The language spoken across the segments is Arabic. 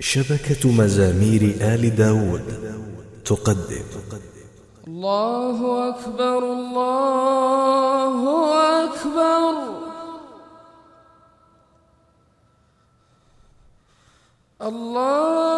شبكة مزامير آل داود تقدم. الله أكبر الله أكبر. الله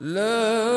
لا